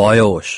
baie xo'sh